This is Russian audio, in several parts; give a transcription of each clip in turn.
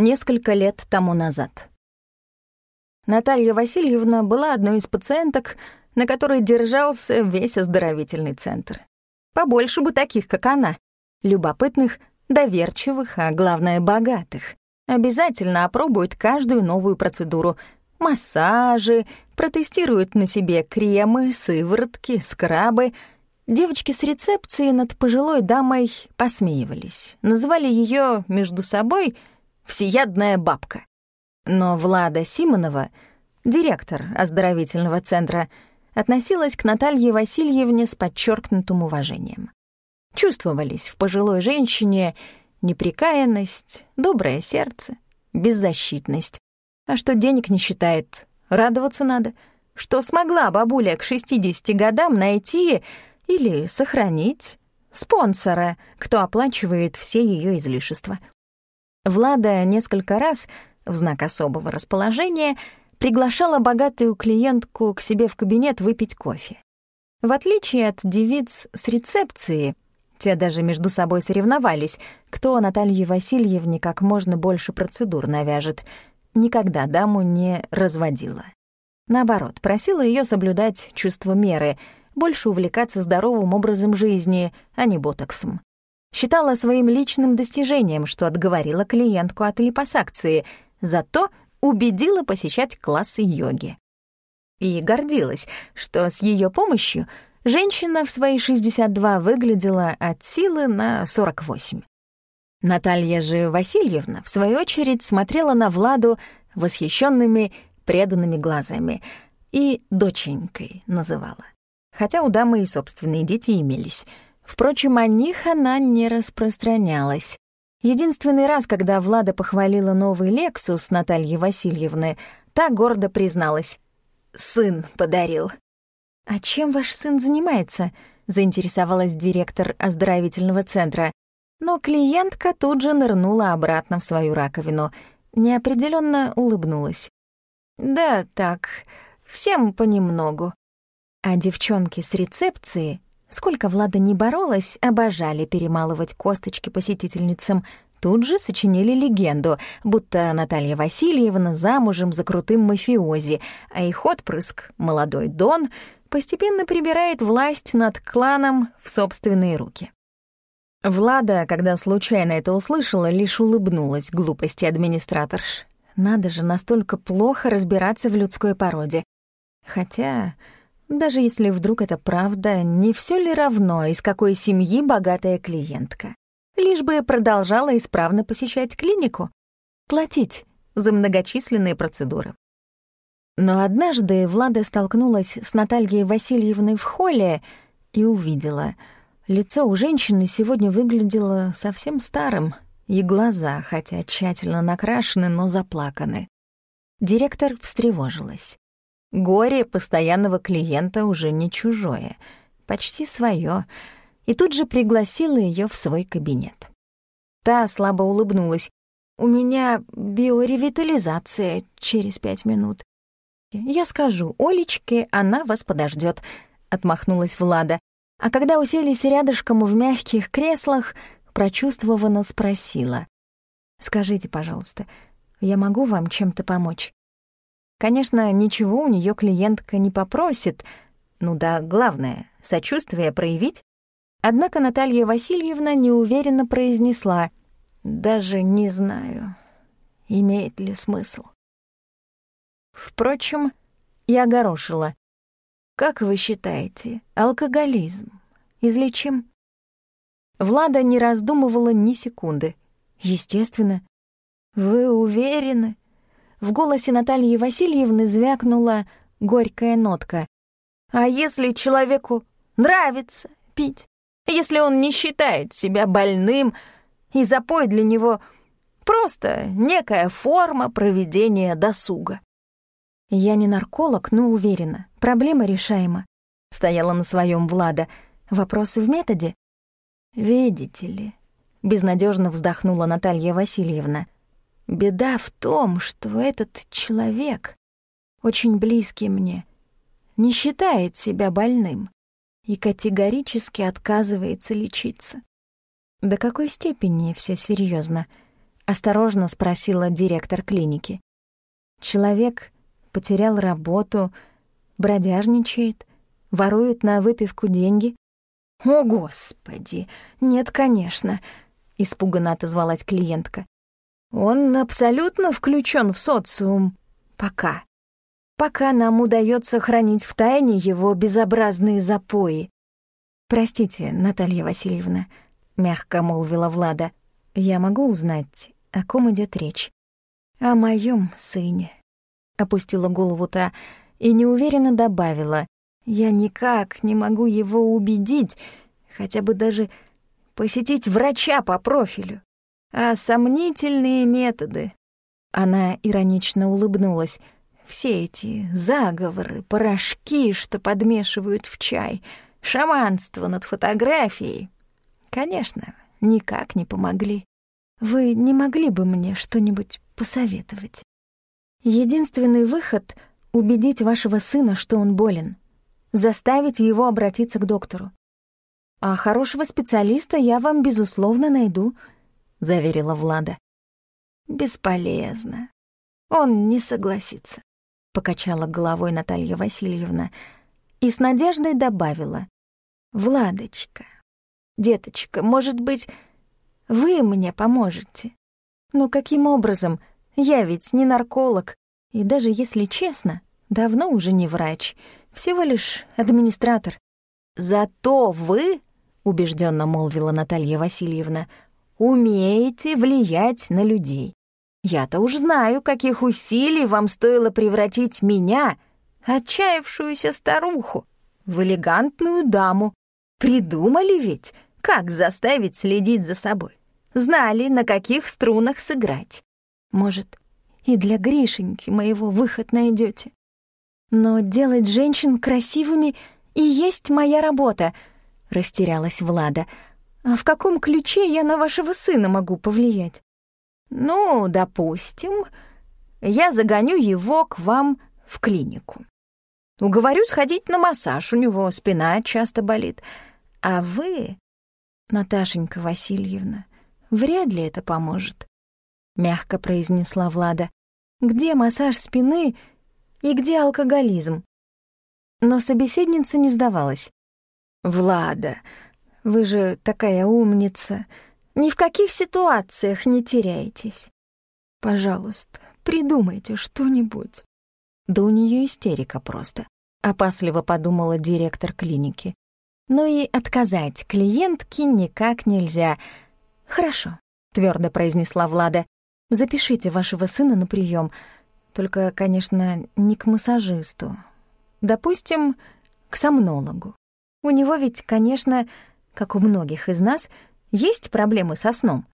несколько лет тому назад. Наталья Васильевна была одной из пациенток, на которой держался весь оздоровительный центр. Побольше бы таких, как она, любопытных, доверчивых, а главное, богатых. Обязательно опробуют каждую новую процедуру. Массажи, протестируют на себе кремы, сыворотки, скрабы. Девочки с рецепции над пожилой дамой посмеивались. Называли ее между собой «всеядная бабка». Но Влада Симонова, директор оздоровительного центра, относилась к Наталье Васильевне с подчеркнутым уважением. Чувствовались в пожилой женщине неприкаянность, доброе сердце, беззащитность. А что денег не считает, радоваться надо. Что смогла бабуля к 60 годам найти или сохранить спонсора, кто оплачивает все ее излишества. Влада несколько раз в знак особого расположения приглашала богатую клиентку к себе в кабинет выпить кофе. В отличие от девиц с рецепции, те даже между собой соревновались, кто Наталье Васильевне как можно больше процедур навяжет. Никогда даму не разводила. Наоборот, просила ее соблюдать чувство меры, больше увлекаться здоровым образом жизни, а не ботоксом. Считала своим личным достижением, что отговорила клиентку от липосакции, зато убедила посещать классы йоги. И гордилась, что с ее помощью — Женщина в свои 62 выглядела от силы на 48. Наталья же Васильевна, в свою очередь, смотрела на Владу восхищенными, преданными глазами и «доченькой» называла. Хотя у дамы и собственные дети имелись. Впрочем, о них она не распространялась. Единственный раз, когда Влада похвалила новый «Лексус» Натальи Васильевны, та гордо призналась. «Сын подарил». «А чем ваш сын занимается?» — заинтересовалась директор оздоровительного центра. Но клиентка тут же нырнула обратно в свою раковину. Неопределенно улыбнулась. «Да так, всем понемногу». А девчонки с рецепции, сколько Влада не боролась, обожали перемалывать косточки посетительницам, тут же сочинили легенду, будто Наталья Васильевна замужем за крутым мафиози, а их отпрыск, молодой Дон — постепенно прибирает власть над кланом в собственные руки. Влада, когда случайно это услышала, лишь улыбнулась глупости администраторш. Надо же настолько плохо разбираться в людской породе. Хотя, даже если вдруг это правда, не все ли равно, из какой семьи богатая клиентка? Лишь бы продолжала исправно посещать клинику, платить за многочисленные процедуры. Но однажды Влада столкнулась с Натальей Васильевной в холле и увидела. Лицо у женщины сегодня выглядело совсем старым, и глаза, хотя тщательно накрашены, но заплаканы. Директор встревожилась. Горе постоянного клиента уже не чужое, почти свое, и тут же пригласила ее в свой кабинет. Та слабо улыбнулась. «У меня биоревитализация через пять минут. «Я скажу Олечке, она вас подождет, отмахнулась Влада. А когда уселись рядышком в мягких креслах, прочувствованно спросила. «Скажите, пожалуйста, я могу вам чем-то помочь?» Конечно, ничего у нее клиентка не попросит, ну да, главное — сочувствие проявить. Однако Наталья Васильевна неуверенно произнесла, «Даже не знаю, имеет ли смысл». Впрочем, я огорошила. «Как вы считаете, алкоголизм излечим?» Влада не раздумывала ни секунды. «Естественно». «Вы уверены?» В голосе Натальи Васильевны звякнула горькая нотка. «А если человеку нравится пить? Если он не считает себя больным, и запой для него просто некая форма проведения досуга?» Я не нарколог, но уверена, проблема решаема. Стояла на своем Влада. Вопросы в методе? Видите ли, безнадежно вздохнула Наталья Васильевна. Беда в том, что этот человек, очень близкий мне, не считает себя больным и категорически отказывается лечиться. До какой степени все серьезно? Осторожно спросила директор клиники. Человек потерял работу, бродяжничает, ворует на выпивку деньги. «О, Господи! Нет, конечно!» — испуганно отозвалась клиентка. «Он абсолютно включен в социум. Пока. Пока нам удается хранить в тайне его безобразные запои». «Простите, Наталья Васильевна», — мягко молвила Влада, — «я могу узнать, о ком идет речь?» «О моем сыне», — опустила голову та и неуверенно добавила, «я никак не могу его убедить, хотя бы даже посетить врача по профилю. А сомнительные методы...» Она иронично улыбнулась. «Все эти заговоры, порошки, что подмешивают в чай, шаманство над фотографией, конечно, никак не помогли. Вы не могли бы мне что-нибудь посоветовать? Единственный выход — убедить вашего сына, что он болен, заставить его обратиться к доктору. А хорошего специалиста я вам, безусловно, найду, — заверила Влада. Бесполезно. Он не согласится, — покачала головой Наталья Васильевна и с надеждой добавила. «Владочка, деточка, может быть, вы мне поможете? Но каким образом? Я ведь не нарколог, и даже если честно, давно уже не врач, всего лишь администратор. Зато вы убежденно молвила Наталья Васильевна, умеете влиять на людей. Я-то уж знаю, каких усилий вам стоило превратить меня, отчаявшуюся старуху, в элегантную даму. Придумали ведь, как заставить следить за собой. Знали, на каких струнах сыграть. Может, и для Гришеньки моего выход найдете. Но делать женщин красивыми и есть моя работа —— растерялась Влада. «А в каком ключе я на вашего сына могу повлиять?» «Ну, допустим, я загоню его к вам в клинику. Уговорю сходить на массаж, у него спина часто болит. А вы, Наташенька Васильевна, вряд ли это поможет», — мягко произнесла Влада. «Где массаж спины и где алкоголизм?» Но собеседница не сдавалась. «Влада, вы же такая умница. Ни в каких ситуациях не теряйтесь. Пожалуйста, придумайте что-нибудь». Да у нее истерика просто, опасливо подумала директор клиники. Но и отказать клиентке никак нельзя. «Хорошо», — твердо произнесла Влада. «Запишите вашего сына на прием, только, конечно, не к массажисту. Допустим, к сомнологу. У него ведь, конечно, как у многих из нас, есть проблемы со сном.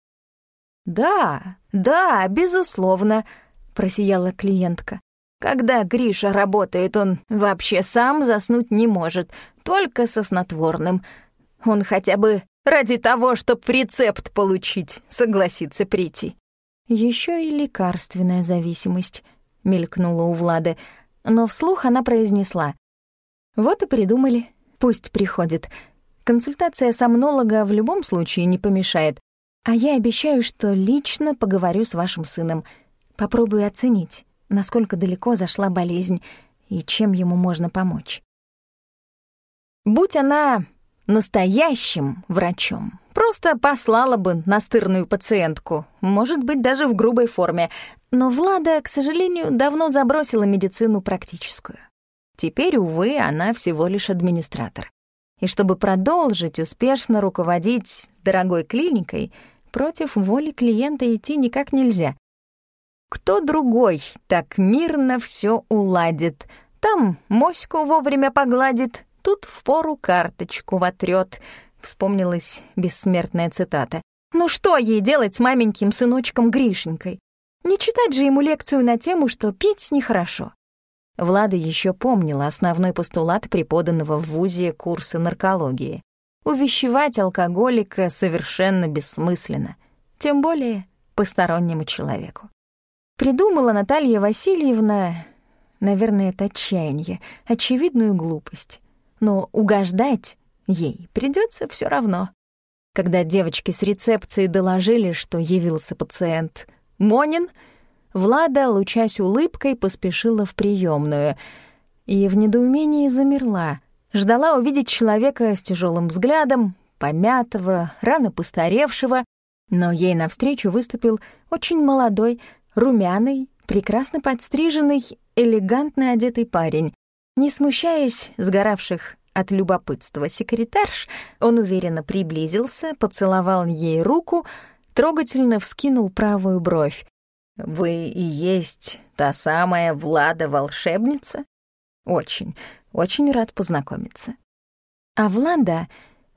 «Да, да, безусловно», — просияла клиентка. «Когда Гриша работает, он вообще сам заснуть не может, только со снотворным. Он хотя бы ради того, чтобы рецепт получить, согласится прийти». Еще и лекарственная зависимость», — мелькнула у Влады, но вслух она произнесла. «Вот и придумали. Пусть приходит. Консультация сомнолога в любом случае не помешает. А я обещаю, что лично поговорю с вашим сыном. Попробую оценить, насколько далеко зашла болезнь и чем ему можно помочь. Будь она настоящим врачом, просто послала бы настырную пациентку, может быть, даже в грубой форме. Но Влада, к сожалению, давно забросила медицину практическую. Теперь, увы, она всего лишь администратор. И чтобы продолжить успешно руководить дорогой клиникой, против воли клиента идти никак нельзя. Кто другой так мирно все уладит? Там моську вовремя погладит, тут впору карточку вотрет. Вспомнилась бессмертная цитата. Ну что ей делать с маменьким сыночком Гришенькой? Не читать же ему лекцию на тему, что пить нехорошо. Влада еще помнила основной постулат преподанного в ВУЗе курса наркологии. Увещевать алкоголика совершенно бессмысленно, тем более постороннему человеку. Придумала Наталья Васильевна, наверное, это отчаяние, очевидную глупость. Но угождать ей придется все равно. Когда девочки с рецепции доложили, что явился пациент Монин, Влада, лучась улыбкой, поспешила в приемную и в недоумении замерла, ждала увидеть человека с тяжелым взглядом, помятого, рано постаревшего, но ей навстречу выступил очень молодой, румяный, прекрасно подстриженный, элегантно одетый парень. Не смущаясь сгоравших от любопытства секретарш, он уверенно приблизился, поцеловал ей руку, трогательно вскинул правую бровь. «Вы и есть та самая Влада-волшебница? Очень, очень рад познакомиться». А Влада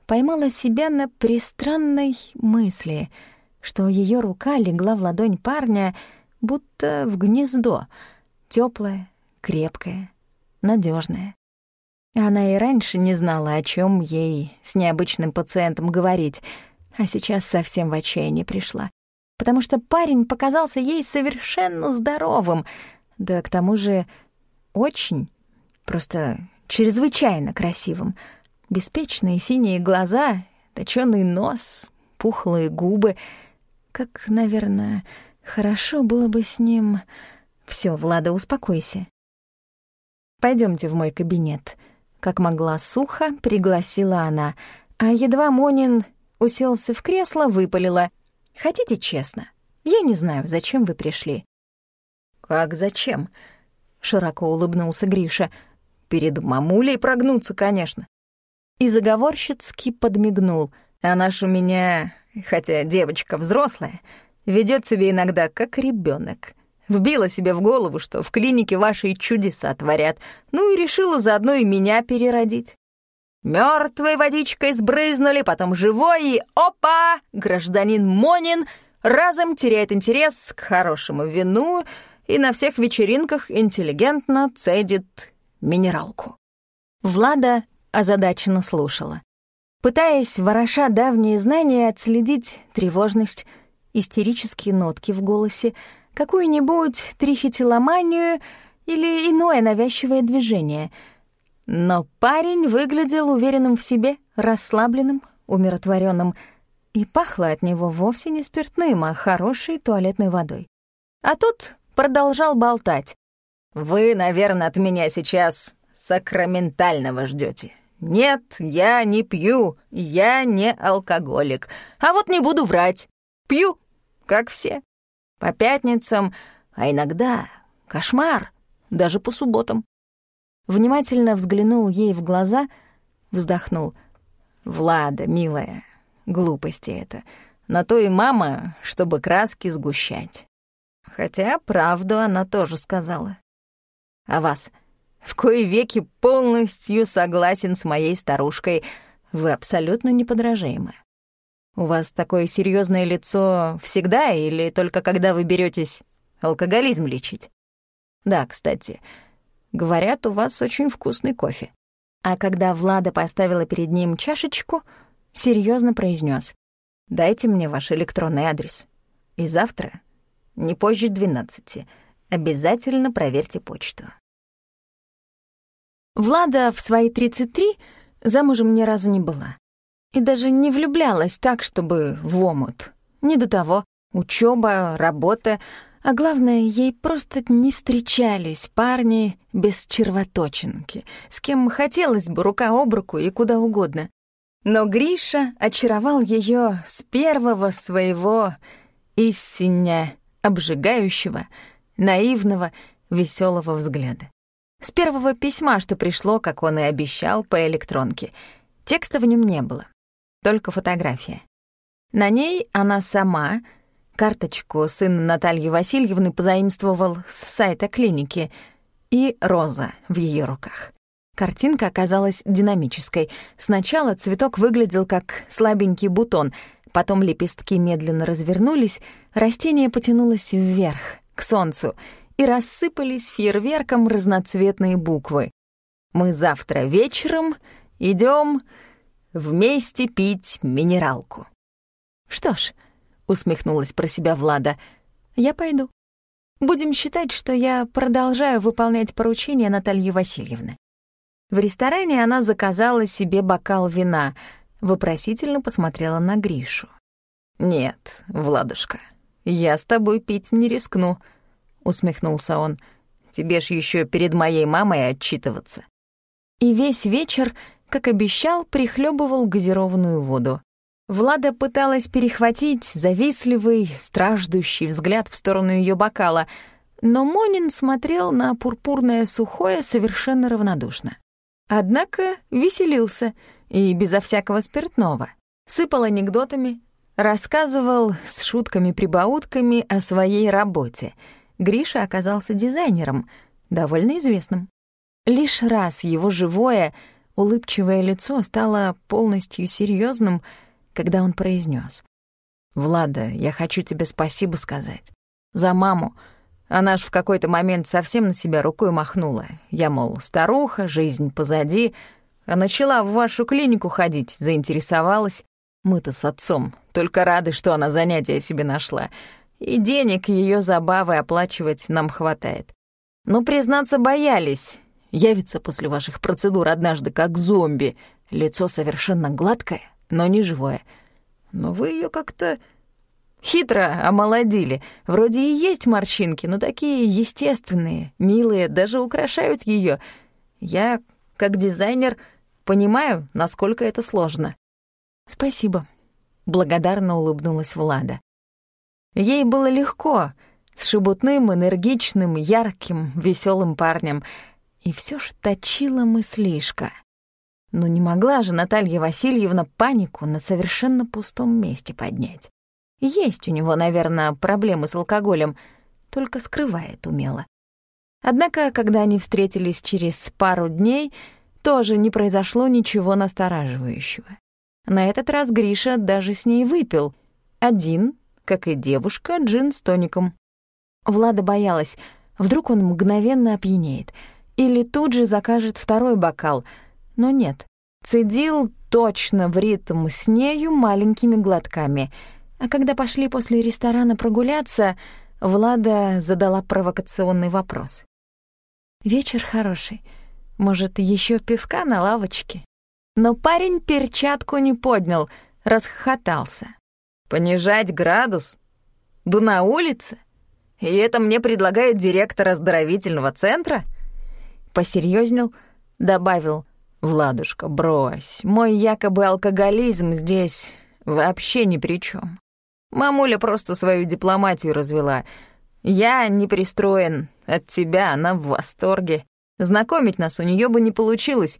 поймала себя на пристранной мысли, что ее рука легла в ладонь парня, будто в гнездо, теплое, крепкое, надежное. Она и раньше не знала, о чем ей с необычным пациентом говорить, а сейчас совсем в отчаяние пришла. Потому что парень показался ей совершенно здоровым, да к тому же очень, просто чрезвычайно красивым. Беспечные синие глаза, точёный нос, пухлые губы. Как, наверное, хорошо было бы с ним... Все, Влада, успокойся. Пойдемте в мой кабинет», как могла сухо, пригласила она, а едва Монин уселся в кресло, выпалила. «Хотите честно? Я не знаю, зачем вы пришли». «Как зачем?» — широко улыбнулся Гриша. «Перед мамулей прогнуться, конечно». И заговорщицки подмигнул. «Она ж у меня, хотя девочка взрослая, ведет себя иногда как ребенок. Вбила себе в голову, что в клинике ваши чудеса творят, ну и решила заодно и меня переродить. Мертвой водичкой сбрызнули, потом живой, и опа! Гражданин Монин разом теряет интерес к хорошему вину и на всех вечеринках интеллигентно цедит минералку. Влада озадаченно слушала. Пытаясь, вороша давние знания, отследить тревожность, истерические нотки в голосе, какую-нибудь трихотиломанию или иное навязчивое движение. Но парень выглядел уверенным в себе, расслабленным, умиротворенным, и пахло от него вовсе не спиртным, а хорошей туалетной водой. А тут продолжал болтать. «Вы, наверное, от меня сейчас сакраментального ждете. Нет, я не пью, я не алкоголик. А вот не буду врать. Пью, как все. По пятницам, а иногда кошмар, даже по субботам. Внимательно взглянул ей в глаза, вздохнул. «Влада, милая, глупости это. На то и мама, чтобы краски сгущать». Хотя правду она тоже сказала. «А вас?» В кои веки полностью согласен с моей старушкой. Вы абсолютно неподражаемы. У вас такое серьезное лицо всегда или только когда вы беретесь алкоголизм лечить? Да, кстати, говорят, у вас очень вкусный кофе. А когда Влада поставила перед ним чашечку, серьезно произнес: «Дайте мне ваш электронный адрес. И завтра, не позже 12, обязательно проверьте почту». Влада в свои 33 замужем ни разу не была. И даже не влюблялась так, чтобы в омут. Не до того. Учеба, работа, а главное, ей просто не встречались парни без червоточинки, с кем хотелось бы рука об руку и куда угодно. Но Гриша очаровал ее с первого своего истинно обжигающего, наивного, веселого взгляда. С первого письма, что пришло, как он и обещал, по электронке. Текста в нем не было только фотография. На ней она сама, карточку сын Натальи Васильевны позаимствовал с сайта клиники, и роза в ее руках. Картинка оказалась динамической. Сначала цветок выглядел как слабенький бутон, потом лепестки медленно развернулись, растение потянулось вверх, к солнцу, и рассыпались фейерверком разноцветные буквы. «Мы завтра вечером идем вместе пить минералку. Что ж, усмехнулась про себя Влада, я пойду. Будем считать, что я продолжаю выполнять поручения Натальи Васильевны. В ресторане она заказала себе бокал вина, вопросительно посмотрела на Гришу. «Нет, Владушка, я с тобой пить не рискну», — усмехнулся он. «Тебе ж еще перед моей мамой отчитываться». И весь вечер, как обещал, прихлебывал газированную воду. Влада пыталась перехватить завистливый, страждущий взгляд в сторону ее бокала, но Монин смотрел на пурпурное сухое совершенно равнодушно. Однако веселился и безо всякого спиртного. Сыпал анекдотами, рассказывал с шутками-прибаутками о своей работе. Гриша оказался дизайнером, довольно известным. Лишь раз его живое, улыбчивое лицо стало полностью серьезным, когда он произнес: «Влада, я хочу тебе спасибо сказать. За маму. Она ж в какой-то момент совсем на себя рукой махнула. Я, мол, старуха, жизнь позади, а начала в вашу клинику ходить, заинтересовалась. Мы-то с отцом только рады, что она занятия себе нашла. И денег ее забавы оплачивать нам хватает. Но, признаться, боялись. Явится после ваших процедур однажды как зомби. Лицо совершенно гладкое, но не живое. Но вы ее как-то хитро омолодили. Вроде и есть морщинки, но такие естественные, милые, даже украшают ее. Я, как дизайнер, понимаю, насколько это сложно. «Спасибо», — благодарно улыбнулась Влада. Ей было легко, с шебутным, энергичным, ярким, веселым парнем, и все ж точила мыслишка. Но не могла же Наталья Васильевна панику на совершенно пустом месте поднять. Есть у него, наверное, проблемы с алкоголем, только скрывает умело. Однако, когда они встретились через пару дней, тоже не произошло ничего настораживающего. На этот раз Гриша даже с ней выпил. Один, как и девушка, джин с тоником. Влада боялась, вдруг он мгновенно опьянеет. Или тут же закажет второй бокал. Но нет. Цедил точно в ритм с нею маленькими глотками. А когда пошли после ресторана прогуляться, Влада задала провокационный вопрос. «Вечер хороший. Может, еще пивка на лавочке?» Но парень перчатку не поднял, расхохотался. «Понижать градус? Да на улице? И это мне предлагает директор оздоровительного центра?» Посерьезнел, добавил. «Владушка, брось, мой якобы алкоголизм здесь вообще ни при чем. Мамуля просто свою дипломатию развела. Я не пристроен, от тебя она в восторге. Знакомить нас у нее бы не получилось,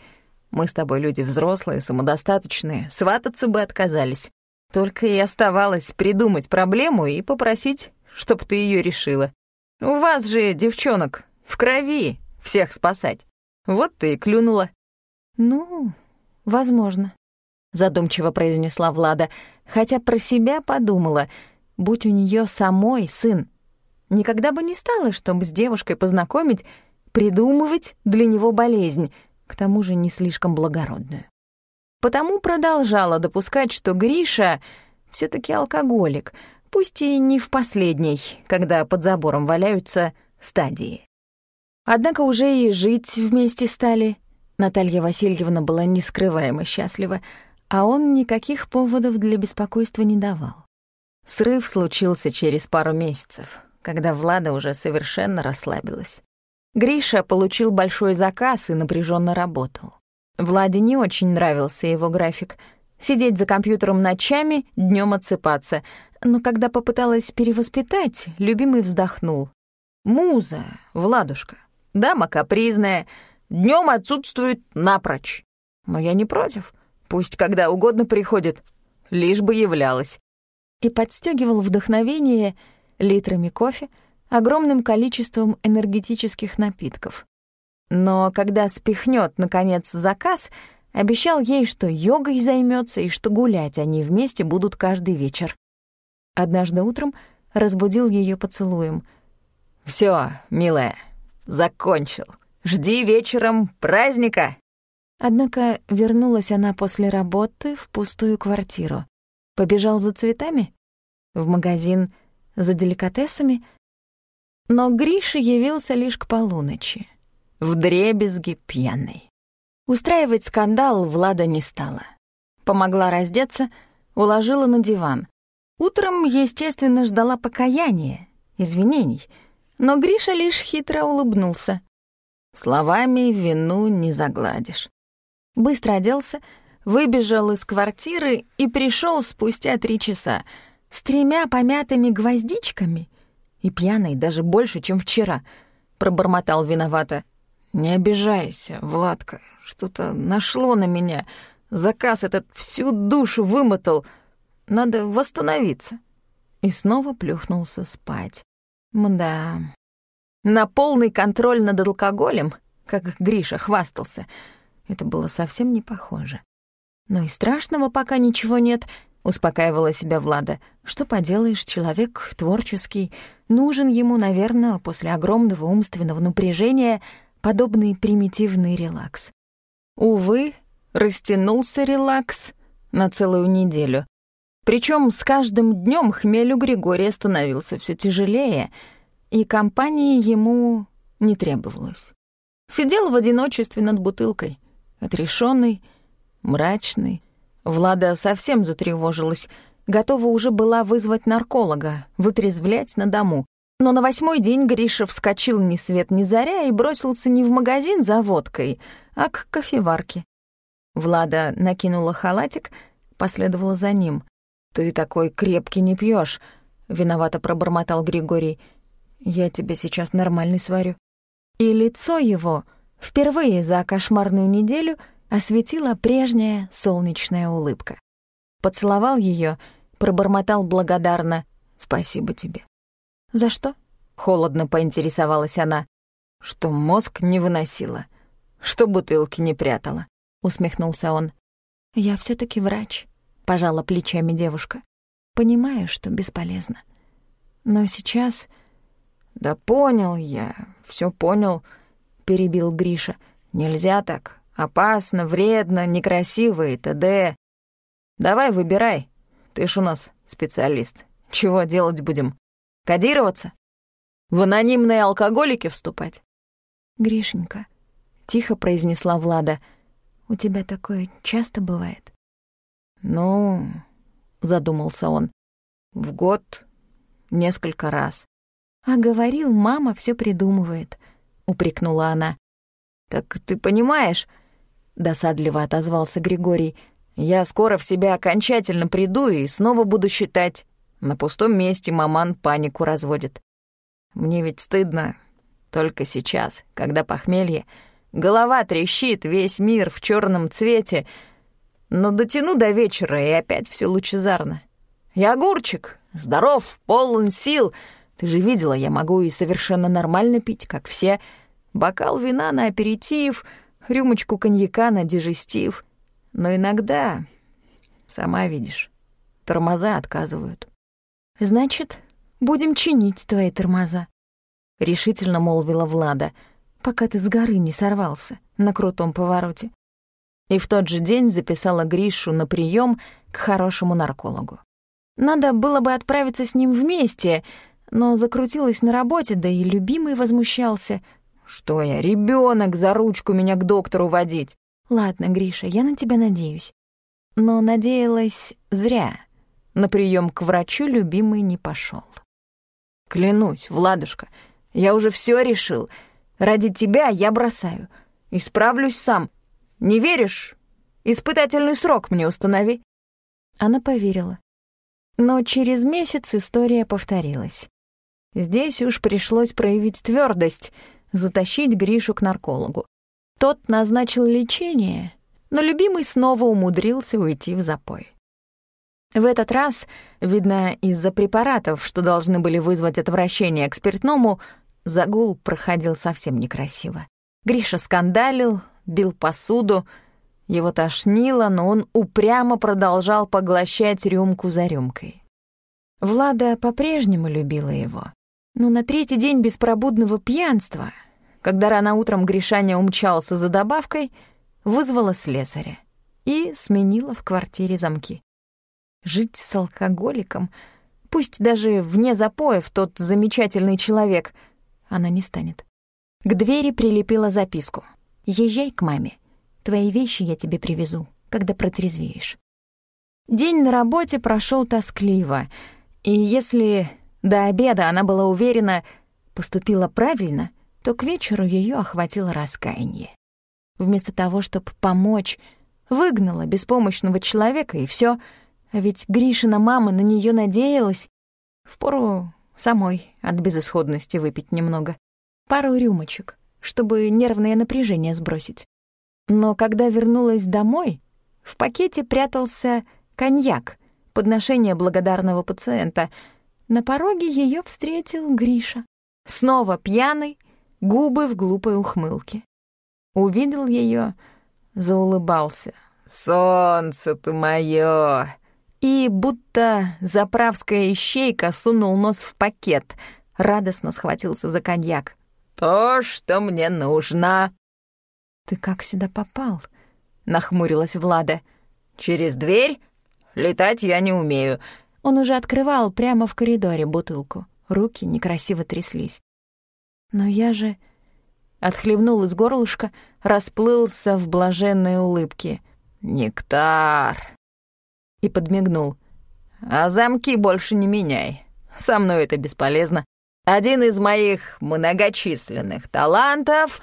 мы с тобой люди взрослые, самодостаточные, свататься бы отказались. Только и оставалось придумать проблему и попросить, чтоб ты ее решила. У вас же, девчонок, в крови всех спасать. Вот ты и клюнула». «Ну, возможно», — задумчиво произнесла Влада, хотя про себя подумала, будь у нее самой сын. Никогда бы не стала, чтобы с девушкой познакомить, придумывать для него болезнь — к тому же не слишком благородную. Потому продолжала допускать, что Гриша все таки алкоголик, пусть и не в последней, когда под забором валяются стадии. Однако уже и жить вместе стали. Наталья Васильевна была нескрываемо счастлива, а он никаких поводов для беспокойства не давал. Срыв случился через пару месяцев, когда Влада уже совершенно расслабилась. Гриша получил большой заказ и напряженно работал. Владе не очень нравился его график. Сидеть за компьютером ночами, днем отсыпаться. Но когда попыталась перевоспитать, любимый вздохнул. «Муза, Владушка, дама капризная, днем отсутствует напрочь. Но я не против. Пусть когда угодно приходит, лишь бы являлась». И подстегивал вдохновение литрами кофе, огромным количеством энергетических напитков. Но когда спихнет наконец, заказ, обещал ей, что йогой займется и что гулять они вместе будут каждый вечер. Однажды утром разбудил ее поцелуем. Все, милая, закончил. Жди вечером праздника!» Однако вернулась она после работы в пустую квартиру. Побежал за цветами? В магазин за деликатесами — но Гриша явился лишь к полуночи, вдребезги пьяный. Устраивать скандал Влада не стала. помогла раздеться, уложила на диван. Утром, естественно, ждала покаяния, извинений, но Гриша лишь хитро улыбнулся. Словами вину не загладишь. Быстро оделся, выбежал из квартиры и пришел спустя три часа с тремя помятыми гвоздичками и пьяный даже больше, чем вчера, пробормотал виновато. «Не обижайся, Владка, что-то нашло на меня. Заказ этот всю душу вымотал. Надо восстановиться». И снова плюхнулся спать. Мда. На полный контроль над алкоголем, как Гриша хвастался, это было совсем не похоже. Но и страшного пока ничего нет, успокаивала себя Влада. Что поделаешь, человек творческий, нужен ему, наверное, после огромного умственного напряжения подобный примитивный релакс. Увы, растянулся релакс на целую неделю. Причем с каждым днем хмель у Григория становился все тяжелее, и компании ему не требовалось. Сидел в одиночестве над бутылкой, отрешенный, мрачный. Влада совсем затревожилась, готова уже была вызвать нарколога, вытрезвлять на дому. Но на восьмой день Гриша вскочил ни свет ни заря и бросился не в магазин за водкой, а к кофеварке. Влада накинула халатик, последовала за ним. «Ты такой крепкий не пьешь, виновато пробормотал Григорий. «Я тебе сейчас нормальный сварю». И лицо его впервые за кошмарную неделю осветила прежняя солнечная улыбка. Поцеловал ее, пробормотал благодарно «Спасибо тебе». «За что?» — холодно поинтересовалась она. «Что мозг не выносила, что бутылки не прятала», — усмехнулся он. «Я все таки врач», — пожала плечами девушка. «Понимаю, что бесполезно. Но сейчас...» «Да понял я, все понял», — перебил Гриша. «Нельзя так. Опасно, вредно, некрасиво и т.д. Давай выбирай. Ты ж у нас специалист. Чего делать будем?» Кодироваться? В анонимные алкоголики вступать? Гришенька, тихо произнесла Влада, у тебя такое часто бывает? Ну, задумался он, в год несколько раз. А говорил, мама все придумывает, упрекнула она. Так ты понимаешь, досадливо отозвался Григорий, я скоро в себя окончательно приду и снова буду считать на пустом месте маман панику разводит. Мне ведь стыдно только сейчас, когда похмелье, голова трещит, весь мир в черном цвете, но дотяну до вечера, и опять все лучезарно. Я огурчик, здоров, полон сил. Ты же видела, я могу и совершенно нормально пить, как все. Бокал вина на аперитив, рюмочку коньяка на дежестив. Но иногда, сама видишь, тормоза отказывают. «Значит, будем чинить твои тормоза», — решительно молвила Влада, «пока ты с горы не сорвался на крутом повороте». И в тот же день записала Гришу на прием к хорошему наркологу. Надо было бы отправиться с ним вместе, но закрутилась на работе, да и любимый возмущался. «Что я, ребенок за ручку меня к доктору водить?» «Ладно, Гриша, я на тебя надеюсь». Но надеялась зря. На прием к врачу любимый не пошел. «Клянусь, Владушка, я уже все решил. Ради тебя я бросаю. Исправлюсь сам. Не веришь? Испытательный срок мне установи». Она поверила. Но через месяц история повторилась. Здесь уж пришлось проявить твердость, затащить Гришу к наркологу. Тот назначил лечение, но любимый снова умудрился уйти в запой. В этот раз, видно, из-за препаратов, что должны были вызвать отвращение к спиртному, загул проходил совсем некрасиво. Гриша скандалил, бил посуду, его тошнило, но он упрямо продолжал поглощать рюмку за рюмкой. Влада по-прежнему любила его. Но на третий день беспробудного пьянства, когда рано утром Гришаня умчался за добавкой, вызвала слесаря и сменила в квартире замки. Жить с алкоголиком, пусть даже вне запоев тот замечательный человек, она не станет. К двери прилепила записку. «Езжай к маме. Твои вещи я тебе привезу, когда протрезвеешь». День на работе прошел тоскливо, и если до обеда она была уверена, поступила правильно, то к вечеру ее охватило раскаяние. Вместо того, чтобы помочь, выгнала беспомощного человека, и все. А ведь Гришина мама на нее надеялась. Впору самой от безысходности выпить немного. Пару рюмочек, чтобы нервное напряжение сбросить. Но когда вернулась домой, в пакете прятался коньяк, подношение благодарного пациента. На пороге ее встретил Гриша. Снова пьяный, губы в глупой ухмылке. Увидел ее, заулыбался. «Солнце ты моё!» И будто заправская ищейка сунул нос в пакет, радостно схватился за коньяк. «То, что мне нужно!» «Ты как сюда попал?» — нахмурилась Влада. «Через дверь?» Летать я не умею». Он уже открывал прямо в коридоре бутылку. Руки некрасиво тряслись. «Но я же...» Отхлебнул из горлышка, расплылся в блаженной улыбке. «Нектар!» И подмигнул. «А замки больше не меняй. Со мной это бесполезно. Один из моих многочисленных талантов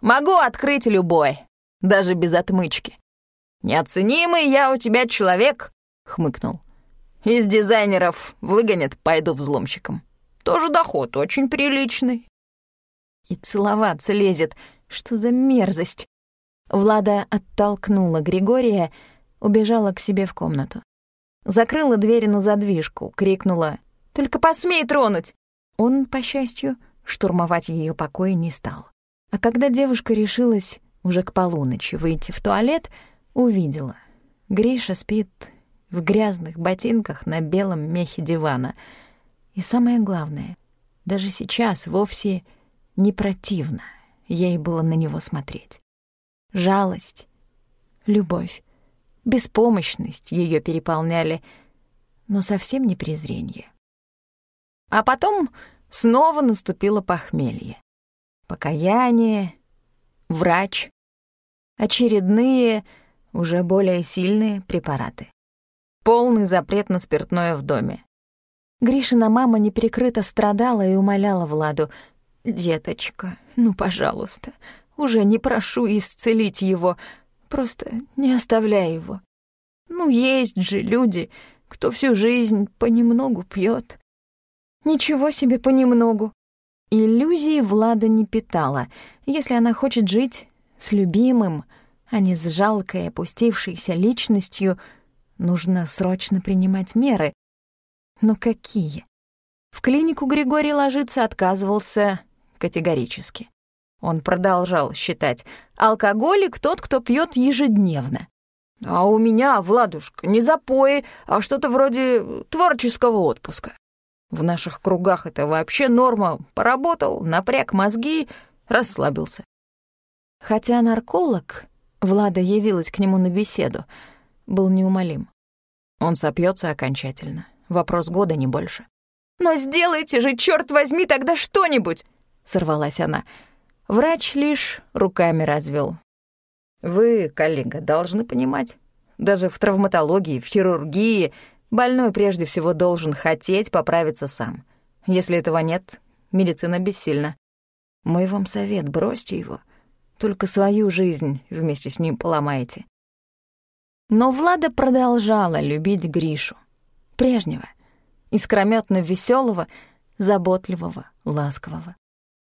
могу открыть любой, даже без отмычки. Неоценимый я у тебя человек, — хмыкнул. «Из дизайнеров выгонят, пойду взломщиком. Тоже доход очень приличный». И целоваться лезет. Что за мерзость? Влада оттолкнула Григория, убежала к себе в комнату. Закрыла дверь на задвижку, крикнула «Только посмей тронуть!» Он, по счастью, штурмовать ее покой не стал. А когда девушка решилась уже к полуночи выйти в туалет, увидела. Гриша спит в грязных ботинках на белом мехе дивана. И самое главное, даже сейчас вовсе не противно ей было на него смотреть. Жалость, любовь, беспомощность ее переполняли, но совсем не презрение. А потом снова наступило похмелье. Покаяние, врач, очередные, уже более сильные препараты полный запрет на спиртное в доме. Гришина мама неприкрыто страдала и умоляла Владу. «Деточка, ну, пожалуйста, уже не прошу исцелить его, просто не оставляй его. Ну, есть же люди, кто всю жизнь понемногу пьет. Ничего себе понемногу. Иллюзии Влада не питала. Если она хочет жить с любимым, а не с жалкой опустившейся личностью — Нужно срочно принимать меры. Но какие? В клинику Григорий ложиться отказывался категорически. Он продолжал считать, алкоголик тот, кто пьет ежедневно. А у меня, Владушка, не запои, а что-то вроде творческого отпуска. В наших кругах это вообще норма. Поработал, напряг мозги, расслабился. Хотя нарколог, Влада явилась к нему на беседу, был неумолим. Он сопьется окончательно. Вопрос года, не больше. «Но сделайте же, черт возьми, тогда что-нибудь!» — сорвалась она. Врач лишь руками развел. «Вы, коллега, должны понимать. Даже в травматологии, в хирургии больной прежде всего должен хотеть поправиться сам. Если этого нет, медицина бессильна. Мой вам совет — бросьте его. Только свою жизнь вместе с ним поломаете. Но Влада продолжала любить Гришу. Прежнего, искрометно веселого, заботливого, ласкового.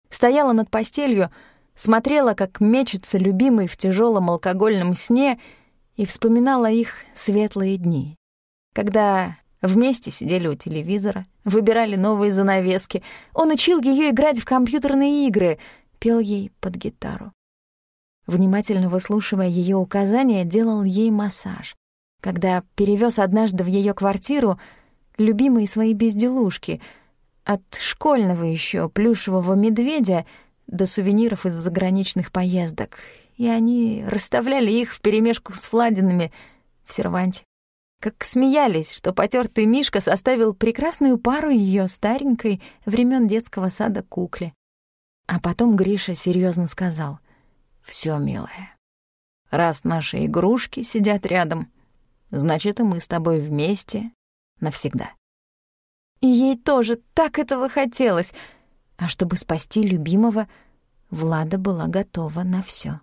Стояла над постелью, смотрела, как мечется любимый в тяжелом алкогольном сне и вспоминала их светлые дни, когда вместе сидели у телевизора, выбирали новые занавески, он учил ее играть в компьютерные игры, пел ей под гитару внимательно выслушивая ее указания, делал ей массаж. Когда перевез однажды в ее квартиру любимые свои безделушки, от школьного еще плюшевого медведя до сувениров из заграничных поездок, и они расставляли их вперемешку с Владинами в серванте. Как смеялись, что потертый Мишка составил прекрасную пару ее старенькой времен детского сада кукле. А потом Гриша серьезно сказал — все, милая. Раз наши игрушки сидят рядом, значит, и мы с тобой вместе навсегда. И ей тоже так этого хотелось. А чтобы спасти любимого, Влада была готова на всё.